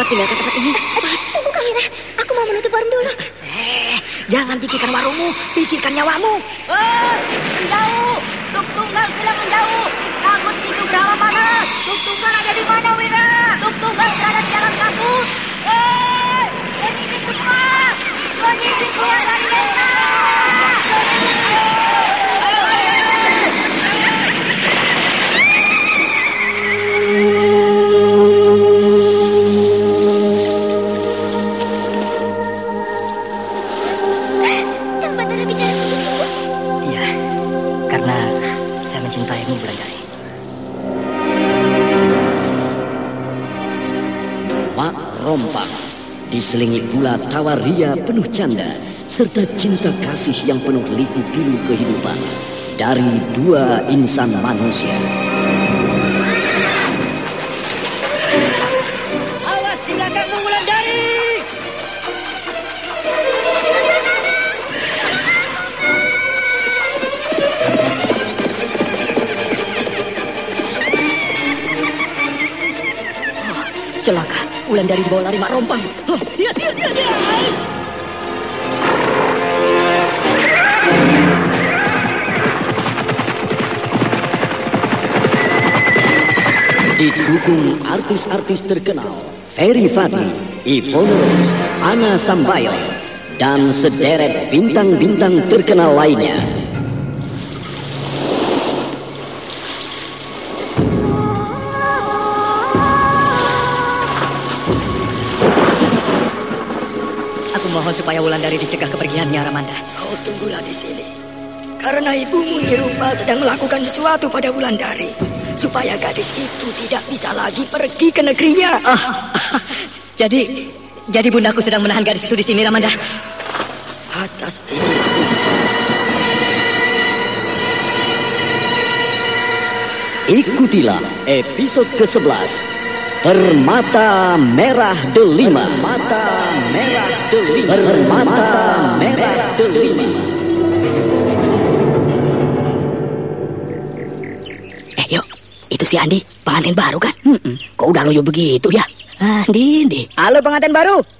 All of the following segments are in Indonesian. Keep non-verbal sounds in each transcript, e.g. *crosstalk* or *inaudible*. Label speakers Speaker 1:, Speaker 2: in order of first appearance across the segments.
Speaker 1: cepat pindah ke tempat ini.
Speaker 2: Cepat, tunggu Kamira. Aku mau menutup warung dulu.
Speaker 1: Eh, jangan pikirkan warungmu, pikirkan nyawamu. Eh, menjauh. Tuk tunggal bilang menjauh. Takut itu berapa panas. Tuk tunggal ada di mana, Wira? Tuk tunggal berada di dalam kampus. Eh, penyisir semua. Penyisir keluar dari desa. Ayo,
Speaker 3: diselingi pula tawa ria penuh canda serta cinta kasih yang penuh liku pilu kehidupan dari dua insan manusia.
Speaker 1: Awas Wulandari! Oh, celaka, Wulandari dibawa lari mak rompang. Oh,
Speaker 3: Didukung artis-artis terkenal Ferry Fadli, Ivone Rose, Ana Sambayo, dan sederet bintang-bintang terkenal lainnya.
Speaker 1: Supaya Wulandari dicegah kepergiannya, Ramanda.
Speaker 4: Kau tunggulah di sini. Karena ibumu Nirupa sedang melakukan sesuatu pada Wulandari. Supaya gadis itu tidak bisa lagi pergi ke negerinya.
Speaker 1: Ah, jadi, jadi bundaku sedang menahan gadis itu di sini, Ramanda.
Speaker 4: Atas ini.
Speaker 3: Ikutilah episode ke-11 Permata Merah Delima Permata Merah Delima Permata Merah Delima
Speaker 1: Eh, yuk. Itu si Andi, pengantin baru kan? Kok udah loyo begitu ya? Andi, Andi.
Speaker 4: Halo pengantin baru.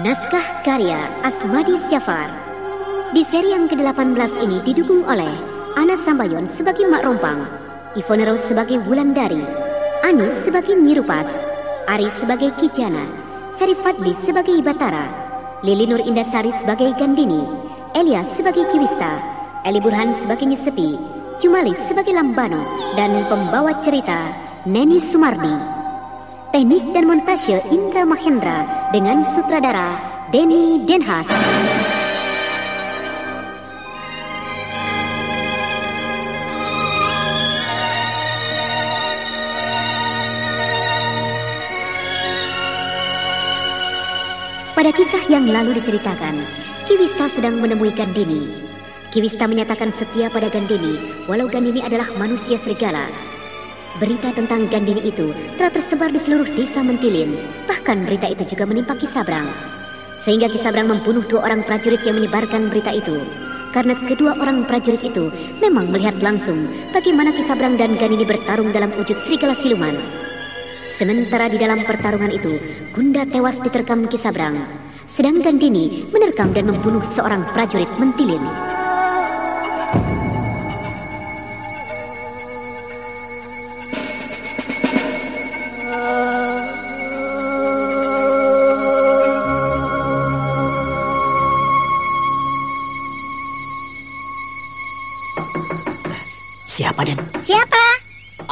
Speaker 2: Naskah karya Aswadi Syafar. Di seri yang ke-18 ini didukung oleh Ana Sambayon sebagai Mak Rompang, Ivonero sebagai Wulandari, Anis sebagai Nyirupas, Aris sebagai Kijana, Ferry Fadli sebagai Batara, Lili Nur Indasari sebagai Gandini, Elias sebagai Kiwista, Eli Burhan sebagai Nyesepi, Jumali sebagai Lambano, dan pembawa cerita Neni Sumardi. Teknik dan montase Indra Mahendra dengan sutradara Denny Denhas. Pada kisah yang lalu diceritakan, Kiwista sedang menemui Gandini. Kiwista menyatakan setia pada Gandini, walau Gandini adalah manusia serigala. Berita tentang Gandini itu telah tersebar di seluruh desa Mentilin. Bahkan berita itu juga menimpa Kisabrang. Sehingga Kisabrang membunuh dua orang prajurit yang menyebarkan berita itu. Karena kedua orang prajurit itu memang melihat langsung bagaimana Kisabrang dan Gandini bertarung dalam wujud serigala siluman. Sementara di dalam pertarungan itu, Gunda tewas diterkam Kisabrang. Sedangkan Dini menerkam dan membunuh seorang prajurit mentilin.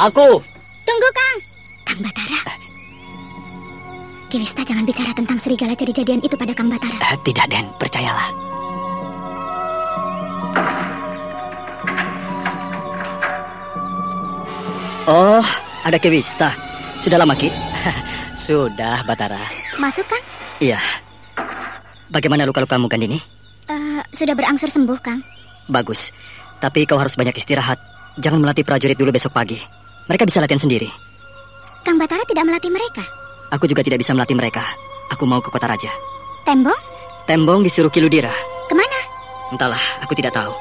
Speaker 5: Aku.
Speaker 2: Tunggu, Kang. Kang Batara. Kiwista jangan bicara tentang serigala jadi-jadian itu pada Kang Batara.
Speaker 5: Eh, tidak, Den. Percayalah. Oh, ada Kewista. Sudah lama, Ki? *laughs* Sudah, Batara.
Speaker 2: Masuk, Kang.
Speaker 5: Iya. Bagaimana luka-lukamu, Gandini?
Speaker 2: Eh, sudah berangsur sembuh, Kang.
Speaker 5: Bagus. Tapi kau harus banyak istirahat. Jangan melatih prajurit dulu besok pagi. Mereka bisa latihan sendiri.
Speaker 2: Kang Batara tidak melatih mereka.
Speaker 5: Aku juga tidak bisa melatih mereka. Aku mau ke kota raja.
Speaker 2: Tembong?
Speaker 5: Tembong disuruh Kiludira.
Speaker 2: Ke mana?
Speaker 5: Entahlah, aku tidak tahu.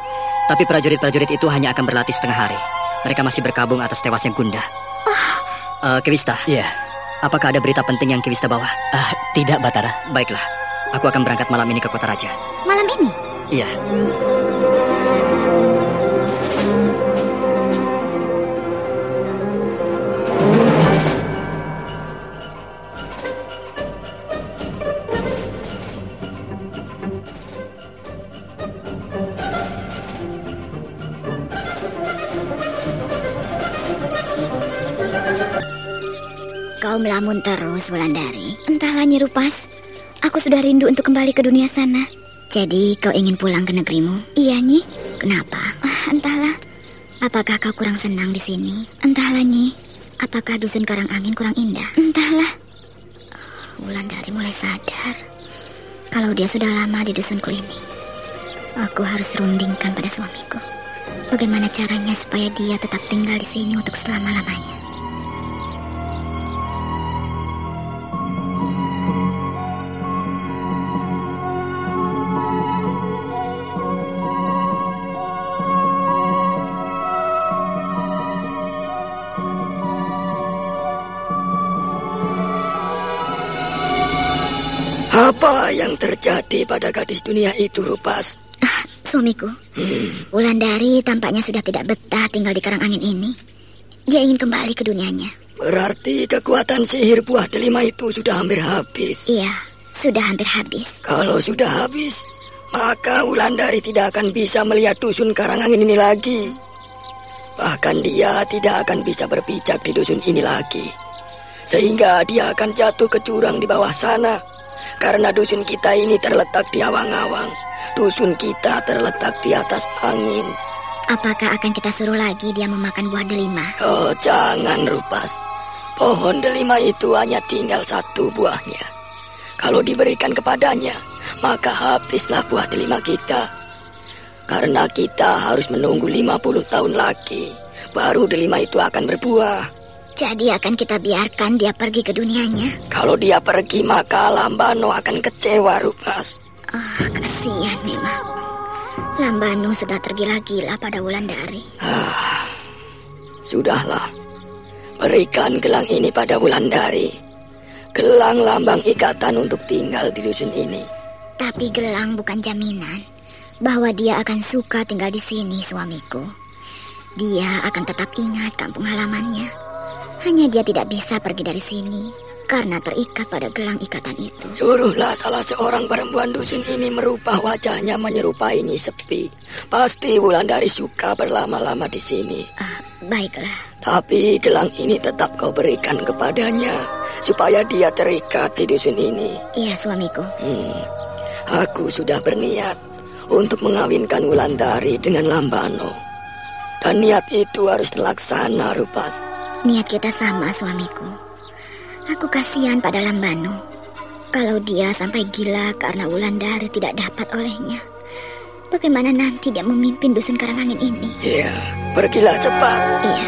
Speaker 5: Tapi prajurit-prajurit itu hanya akan berlatih setengah hari. Mereka masih berkabung atas tewasnya Gunda.
Speaker 2: Oh,
Speaker 5: Eh, Kewista. Iya. Apakah ada berita penting yang Kewista bawa? Ah, tidak, Batara. Baiklah. Aku akan berangkat malam ini ke kota raja.
Speaker 2: malam ini?
Speaker 5: Iya.
Speaker 2: Kau melamun terus, Wulandari. Entahlah, Nyirupas. Aku sudah rindu untuk kembali ke dunia sana. Jadi kau ingin pulang ke negerimu? Iya, Nyi. Kenapa? Ah, entahlah. Apakah kau kurang senang di sini? Entahlah, Nyi. Apakah dusun karang angin kurang indah? Entahlah. Wulandari mulai sadar kalau dia sudah lama di dusunku ini. Aku harus rundingkan pada suamiku. Bagaimana caranya supaya dia tetap tinggal di sini untuk selama-lamanya?
Speaker 4: Apa yang terjadi pada gadis dunia itu, Rupas?
Speaker 2: Ah, suamiku, Wulandari tampaknya sudah tidak betah tinggal di karang angin ini. Dia ingin kembali ke dunianya.
Speaker 4: Berarti kekuatan sihir buah delima itu sudah hampir habis.
Speaker 2: Iya, sudah hampir habis.
Speaker 4: Kalau sudah habis, maka Wulandari tidak akan bisa melihat dusun Karangangin ini lagi. Bahkan dia tidak akan bisa berpijak di dusun ini lagi. Sehingga dia akan jatuh ke jurang di bawah sana. Karena dusun kita ini terletak di awang-awang. Dusun kita terletak di atas angin.
Speaker 2: Apakah akan kita suruh lagi dia memakan buah delima?
Speaker 4: Oh, jangan, Rupas. Pohon delima itu hanya tinggal satu buahnya. Kalau diberikan kepadanya, maka habislah buah delima kita. Karena kita harus menunggu 50 tahun lagi, baru delima itu akan berbuah.
Speaker 2: Jadi akan kita biarkan dia pergi ke dunianya?
Speaker 4: Kalau dia pergi, maka Lambano akan kecewa, Rupas.
Speaker 2: Ah, kasihan memang. Lambano sudah tergila-gila pada Wulandari.
Speaker 4: Ah, sudahlah. Berikan gelang ini pada Wulandari. Gelang lambang ikatan untuk tinggal di dusun ini.
Speaker 2: Tapi gelang bukan jaminan bahwa dia akan suka tinggal di sini, suamiku.
Speaker 6: Dia akan tetap ingat kampung halamannya. Hanya dia tidak bisa pergi dari sini karena terikat pada gelang ikatan itu.
Speaker 4: Suruhlah salah seorang perempuan dusun ini merubah wajahnya menyerupai Nyi Sepi. Pasti Wulandari suka berlama-lama di sini.
Speaker 6: Ah, baiklah.
Speaker 4: Tapi gelang ini tetap kau berikan kepadanya supaya dia terikat di dusun ini.
Speaker 6: Iya, suamiku.
Speaker 4: Hmm, aku sudah berniat untuk mengawinkan Wulandari dengan Lambano. Dan niat itu harus terlaksana, Rupas.
Speaker 6: Niat kita sama, suamiku. Aku kasihan pada Lambano. Kalau dia sampai gila karena Wulandari tidak dapat olehnya. Bagaimana nanti dia memimpin dusun Karangangin ini?
Speaker 4: Iya, pergilah cepat.
Speaker 6: Iya.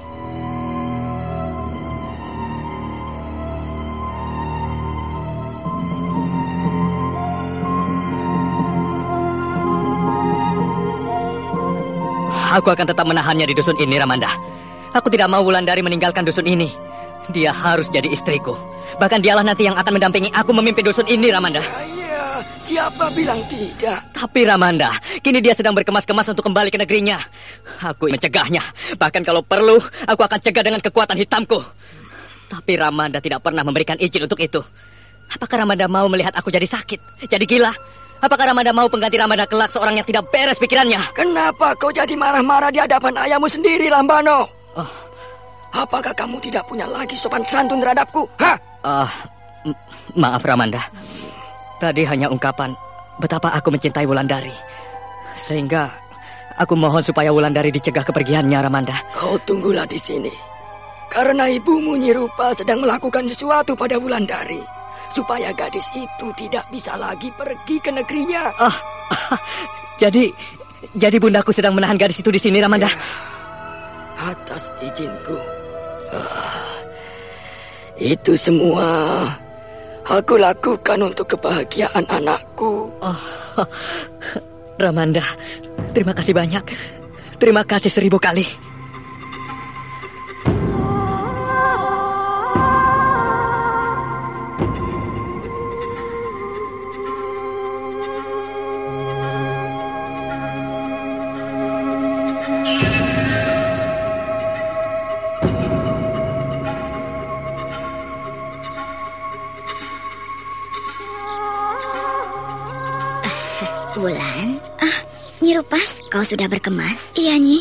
Speaker 5: Aku akan tetap menahannya di dusun ini, Ramanda. Aku tidak mau Wulandari meninggalkan dusun ini. Dia harus jadi istriku. Bahkan dialah nanti yang akan mendampingi aku memimpin dusun ini, Ramanda.
Speaker 4: Iya, siapa bilang tidak?
Speaker 5: Tapi Ramanda, kini dia sedang berkemas-kemas untuk kembali ke negerinya. Aku mencegahnya. Bahkan kalau perlu, aku akan cegah dengan kekuatan hitamku. Tapi Ramanda tidak pernah memberikan izin untuk itu. Apakah Ramanda mau melihat aku jadi sakit, jadi gila? Apakah Ramanda mau pengganti Ramanda kelak seorang yang tidak beres pikirannya?
Speaker 4: Kenapa kau jadi marah-marah di hadapan ayahmu sendiri, Lambano? Oh. Apakah kamu tidak punya lagi sopan santun terhadapku? Hah?
Speaker 5: Uh, maaf Ramanda. Tadi hanya ungkapan betapa aku mencintai Wulandari. Sehingga aku mohon supaya Wulandari dicegah kepergiannya, Ramanda.
Speaker 4: Kau tunggulah di sini. Karena ibumu Nyirupa sedang melakukan sesuatu pada Wulandari supaya gadis itu tidak bisa lagi pergi ke negerinya.
Speaker 5: Ah, jadi jadi bundaku sedang menahan gadis itu di sini, Ramanda. Ya,
Speaker 4: atas izinku. Ah, itu semua aku lakukan untuk kebahagiaan anakku.
Speaker 5: Oh, Ramanda, terima kasih banyak. Terima kasih seribu kali.
Speaker 6: Sudah berkemas? Iya, Nyi.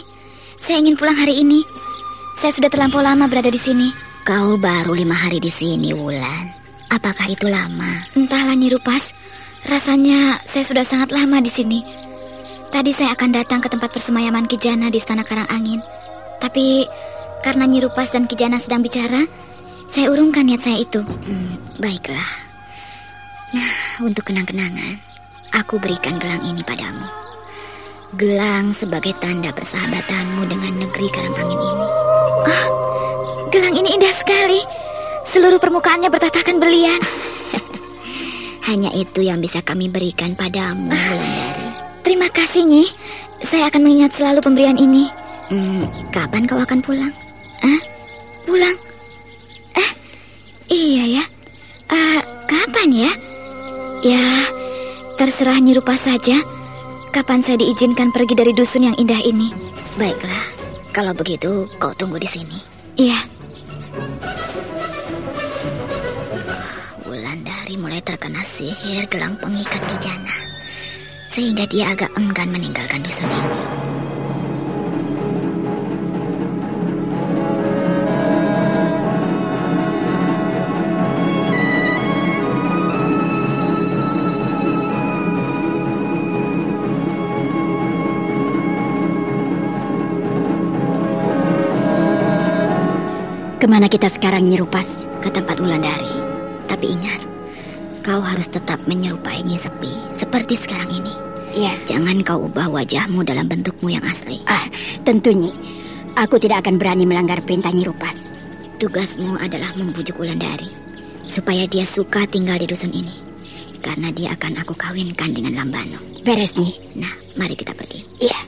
Speaker 6: Saya ingin pulang hari ini. Saya sudah terlampau lama berada di sini. Kau baru lima hari di sini, Wulan. Apakah itu lama? Entahlah, Nyi Rupas. Rasanya saya sudah sangat lama di sini. Tadi saya akan datang ke tempat persemayaman Kijana di Istana Karangangin. Tapi karena Nyi Rupas dan Kijana sedang bicara, saya urungkan niat saya itu. Hmm, baiklah. Nah, untuk kenang-kenangan, aku berikan gelang ini padamu. Gelang sebagai tanda persahabatanmu dengan negeri Karangangin ini. Ah, gelang ini indah sekali. Seluruh permukaannya bertatakan berlian. *laughs* Hanya itu yang bisa kami berikan padamu, *laughs* Wulandari. Terima kasih, Nyi. Saya akan mengingat selalu pemberian ini. Hmm, kapan kau akan pulang? Ah, pulang? Eh, iya ya. Uh, kapan ya? Ya, Terserah Nyirupa saja. Kapan saya diizinkan pergi dari dusun yang indah ini? Baiklah, kalau begitu kau tunggu di sini. Iya.
Speaker 7: Wulandari mulai terkena sihir gelang pengikat kijana. Sehingga dia agak enggan meninggalkan dusun ini. Ke mana kita sekarang Nyirupas? Ke tempat Wulandari. Tapi ingat, kau harus tetap menyerupai Nyi Sepi seperti sekarang ini. Iya. Jangan kau ubah wajahmu dalam bentukmu yang asli. Ah, tentu Nyi. Aku tidak akan berani melanggar perintah Nyirupas. Tugasmu adalah membujuk Wulandari supaya dia suka tinggal di dusun ini. Karena dia akan aku kawinkan dengan Lambano. Beres Nyi. Nah, mari kita pergi. Iya.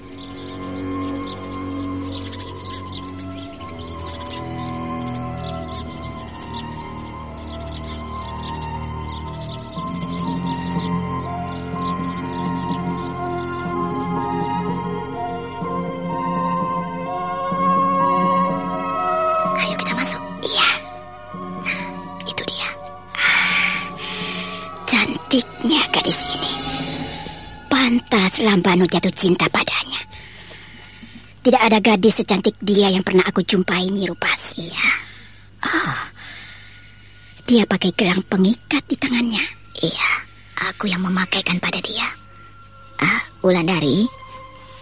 Speaker 7: Lambano jatuh cinta padanya. Tidak ada gadis secantik dia yang pernah aku jumpai Nyirupas. Iya. Ah, dia pakai gelang pengikat di tangannya. Iya, aku yang memakaikan pada dia. Ah, Wulandari.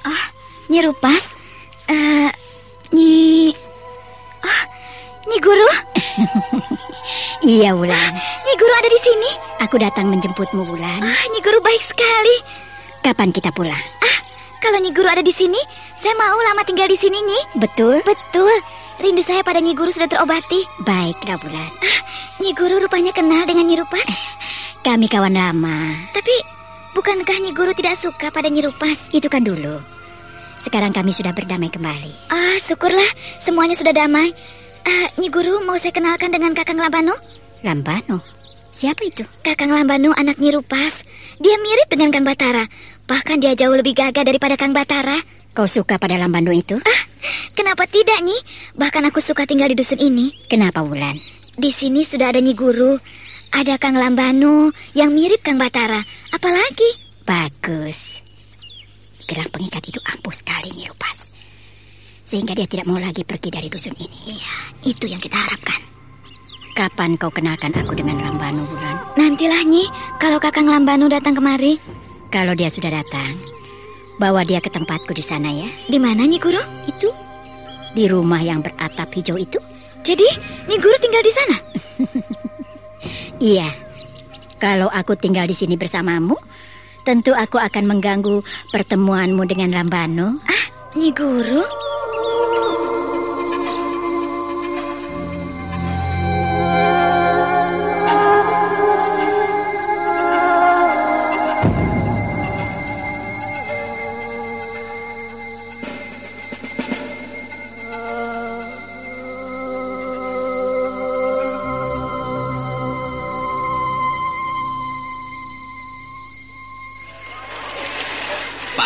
Speaker 7: Ah, Nyirupas. Eh, Nyi... Ah, Nyi Guru? *laughs* iya, Wulan. Nyi Guru ada di sini. Aku datang menjemputmu, Wulan. Ah, Nyi Guru baik sekali. Kapan kita pulang? Ah, kalau Nyi Guru ada di sini, saya mau lama tinggal di sini, Nyi. Betul? Betul. Rindu saya pada Nyi Guru sudah terobati. Baiklah, Bulan. Ah, Nyi Guru rupanya kenal dengan Nyi Rupas. Kami kawan lama. Tapi, bukankah Nyi Guru tidak suka pada Nyi Rupas? Itu kan dulu. Sekarang kami sudah berdamai kembali. Ah, syukurlah. Semuanya sudah damai. Ah, Nyi Guru, mau saya kenalkan dengan Kakang Lambano? Lambano? Siapa itu? Kakang Lambano anak Nyi Rupas. Dia mirip dengan Kang Batara. Bahkan dia jauh lebih gagah daripada Kang Batara. Kau suka pada Lambano itu? Ah, kenapa tidak, Nyi? Bahkan aku suka tinggal di dusun ini. Kenapa, Wulan? Di sini sudah ada Nyi Guru. Ada Kang Lambano yang mirip Kang Batara. Apalagi? Bagus. Gelang pengikat itu ampuh sekali, Nyi Rupas. Sehingga dia tidak mau lagi pergi dari dusun ini. Iya, itu yang kita harapkan. Kapan kau kenalkan aku dengan Lambano, Bulan? Nantilah, Nyi. Kalau Kakang Lambano datang kemari. Kalau dia sudah datang, bawa dia ke tempatku di sana ya. Di mana, Nyi Guru? Itu. Di rumah yang beratap hijau itu. Jadi, Nyi Guru tinggal di sana? *laughs* iya. Kalau aku tinggal di sini bersamamu, tentu aku akan mengganggu pertemuanmu dengan Lambano. Ah, Nyi Guru?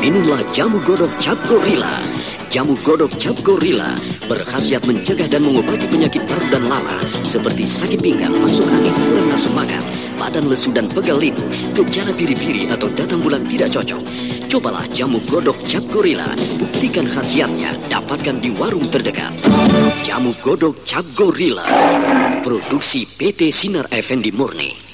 Speaker 3: minumlah jamu godok cap gorila. Jamu godok cap gorila berkhasiat mencegah dan mengobati penyakit paru dan lala seperti sakit pinggang, masuk angin, kurang nafsu makan, badan lesu dan pegal linu, gejala biri-biri atau datang bulan tidak cocok. Cobalah jamu godok cap gorila, buktikan khasiatnya, dapatkan di warung terdekat. Jamu godok cap gorila, produksi PT Sinar Effendi Murni.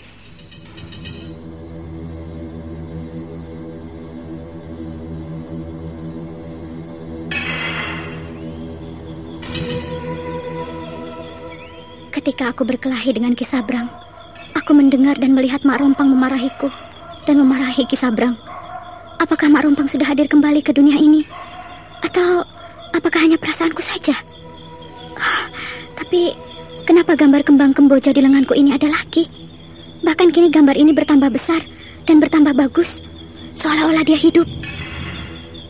Speaker 7: Ketika aku berkelahi dengan Kisabrang, aku mendengar dan melihat Mak Rompang memarahiku dan memarahi Kisabrang. Apakah Mak Rompang sudah hadir kembali ke dunia ini? Atau apakah hanya perasaanku saja? Ah, Tapi kenapa gambar kembang kemboja di lenganku ini ada lagi? Bahkan kini gambar ini bertambah besar
Speaker 8: dan bertambah bagus, seolah-olah dia hidup.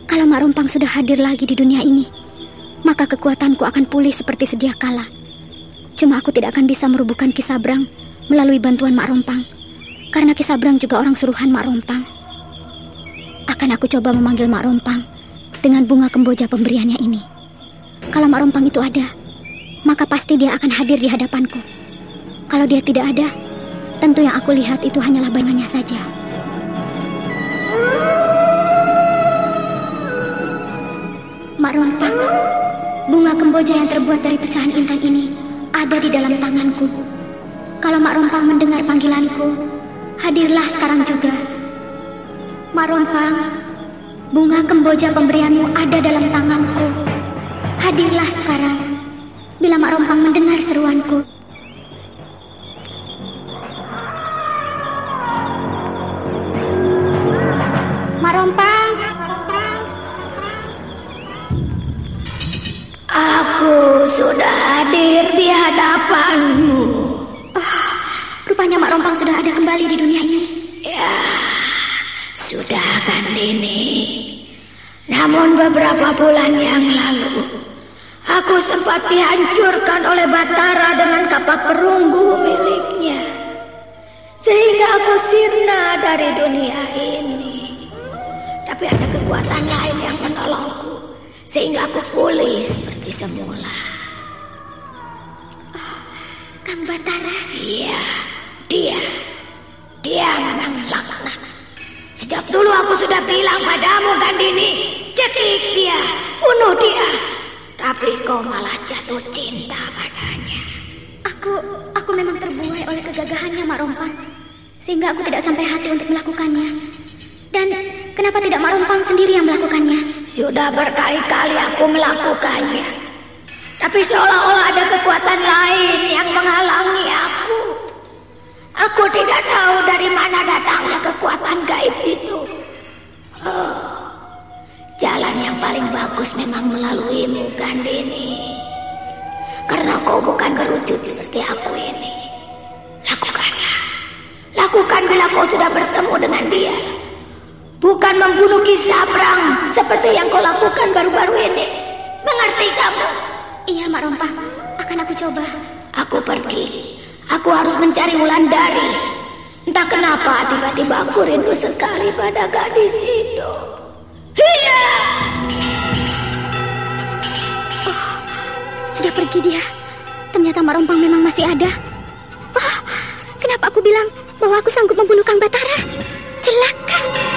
Speaker 8: Kalau Mak Rompang sudah hadir lagi di dunia ini, maka kekuatanku akan pulih seperti sedia kala. Cuma aku tidak akan bisa merubuhkan Kisabrang melalui bantuan Mak Rompang, karena Kisabrang juga orang suruhan Mak Rompang. Akan aku coba memanggil Mak Rompang dengan bunga kemboja pemberiannya ini. Kalau Mak Rompang itu ada, maka pasti dia akan hadir di hadapanku. Kalau dia tidak ada, tentu yang aku lihat itu hanyalah bayangannya saja. Mak Rompang, bunga kemboja yang terbuat dari pecahan intan ini ada di dalam tanganku. Kalau Mak Rompang mendengar panggilanku, hadirlah sekarang juga. Mak Rompang, bunga kemboja pemberianmu ada dalam tanganku. Hadirlah sekarang. Bila Mak Rompang mendengar seruanku.
Speaker 9: Pulih seperti semula.
Speaker 8: Kang Batara,
Speaker 9: Iya, dia. Dia memang laknat. Sejak dulu aku sudah bilang padamu, Gandini. Ceklik dia, bunuh dia. Tapi kau malah jatuh cinta padanya.
Speaker 8: aku aku memang terbuai oleh kegagahannya Mak Rompang. Sehingga aku tidak sampai hati untuk melakukannya. Dan kenapa tidak Mak Rompang sendiri yang melakukannya?
Speaker 9: Sudah berkali-kali aku melakukannya. Tapi seolah-olah ada kekuatan lain yang menghalangi aku. Aku tidak tahu dari mana datangnya kekuatan gaib itu. Oh, jalan yang paling bagus memang melaluimu, Gandini. Karena kau bukan berwujud seperti aku ini. Lakukanlah. Lakukan bila kau sudah bertemu dengan dia. Bukan membunuh Kisabrang seperti yang kau lakukan baru-baru ini. Mengerti kamu?
Speaker 8: Iya Mak Rompang, akan aku coba.
Speaker 9: Aku pergi. Aku harus mencari Wulandari. Entah kenapa tiba-tiba aku rindu sekali pada gadis itu. Iya.
Speaker 8: Sudah pergi dia. Ternyata Mak Rompang memang masih ada. Oh, kenapa aku bilang bahwa aku sanggup membunuh Kang Batara? Celaka.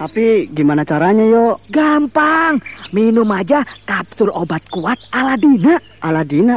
Speaker 10: Tapi gimana caranya yuk?
Speaker 1: Gampang. Minum aja kapsul obat kuat Aladina.
Speaker 10: Aladina.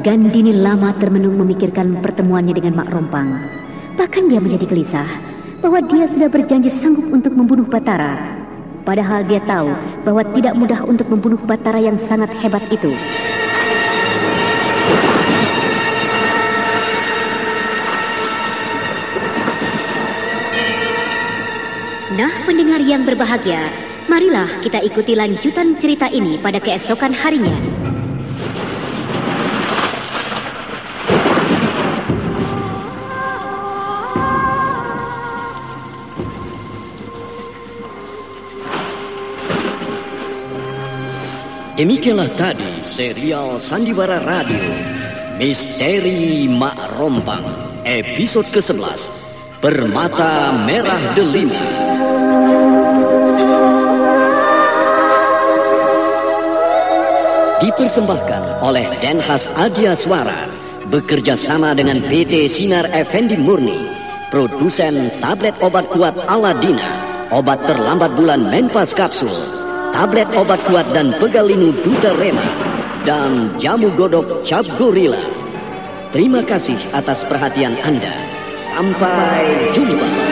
Speaker 8: Gandini lama termenung memikirkan pertemuannya dengan Mak Rompang. Bahkan dia menjadi gelisah bahwa dia sudah berjanji sanggup untuk membunuh Batara. Padahal dia tahu bahwa tidak mudah untuk membunuh Batara yang sangat hebat itu. Nah, pendengar yang berbahagia, marilah kita ikuti lanjutan cerita ini pada keesokan harinya.
Speaker 1: Demikianlah tadi serial Sandiwara Radio
Speaker 3: Misteri Mak Rompang Episode ke-11 Permata Merah Delima. Dipersembahkan oleh Denhas Adia Suara Bekerja sama dengan PT Sinar Effendi Murni Produsen tablet obat kuat Aladina Obat terlambat bulan Menpas Kapsul Tablet obat kuat dan pegalinu Duta Rema Dan jamu godok Cap Gorilla Terima kasih atas perhatian Anda. Sampai jumpa